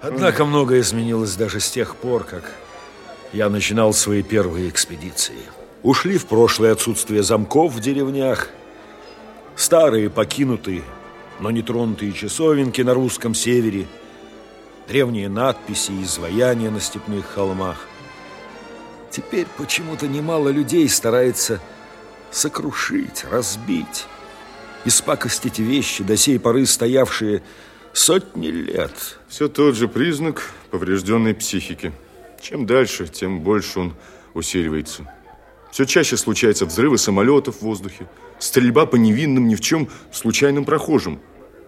Однако многое изменилось даже с тех пор, как я начинал свои первые экспедиции. Ушли в прошлое отсутствие замков в деревнях, старые покинутые, но не тронутые часовенки на русском севере, древние надписи и изваяния на степных холмах. Теперь почему-то немало людей старается сокрушить, разбить, испакостить вещи, до сей поры стоявшие сотни лет. Все тот же признак поврежденной психики. Чем дальше, тем больше он усиливается. Все чаще случаются взрывы самолетов в воздухе, стрельба по невинным ни в чем случайным прохожим,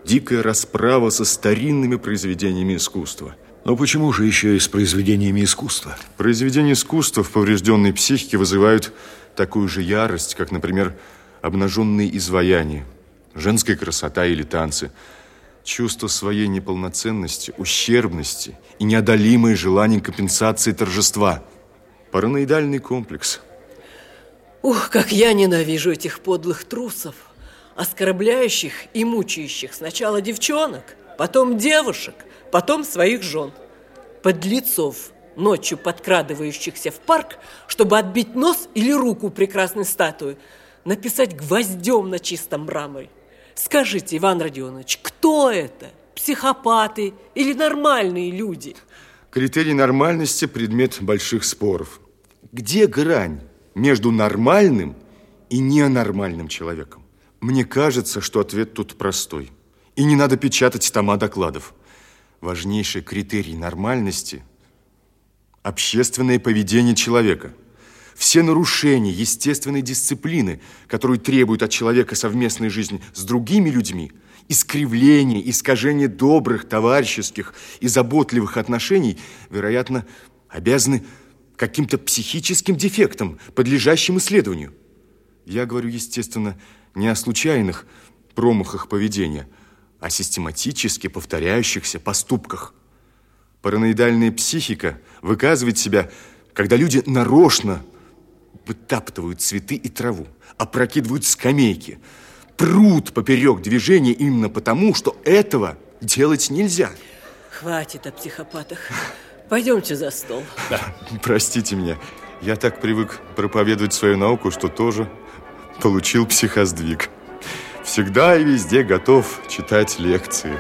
дикая расправа со старинными произведениями искусства. Но почему же еще и с произведениями искусства? Произведения искусства в поврежденной психике вызывают такую же ярость, как, например, обнаженные изваяния, женская красота или танцы – Чувство своей неполноценности, ущербности и неодолимое желание компенсации торжества. Параноидальный комплекс. Ух, как я ненавижу этих подлых трусов, оскорбляющих и мучающих сначала девчонок, потом девушек, потом своих жен. Подлецов, ночью подкрадывающихся в парк, чтобы отбить нос или руку прекрасной статуи, написать гвоздем на чистом мраморе. Скажите, Иван Родионович, кто это? Психопаты или нормальные люди? Критерий нормальности – предмет больших споров. Где грань между нормальным и ненормальным человеком? Мне кажется, что ответ тут простой. И не надо печатать тома докладов. Важнейший критерий нормальности – общественное поведение человека – все нарушения естественной дисциплины, которую требует от человека совместной жизни с другими людьми, искривление, искажение добрых, товарищеских и заботливых отношений, вероятно, обязаны каким-то психическим дефектам, подлежащим исследованию. Я говорю, естественно, не о случайных промахах поведения, а о систематически повторяющихся поступках. Параноидальная психика выказывает себя, когда люди нарочно вытаптывают цветы и траву, опрокидывают скамейки, прут поперек движения именно потому, что этого делать нельзя. Хватит о психопатах. Пойдемте за стол. Простите меня, я так привык проповедовать свою науку, что тоже получил психоздвиг. Всегда и везде готов читать лекции.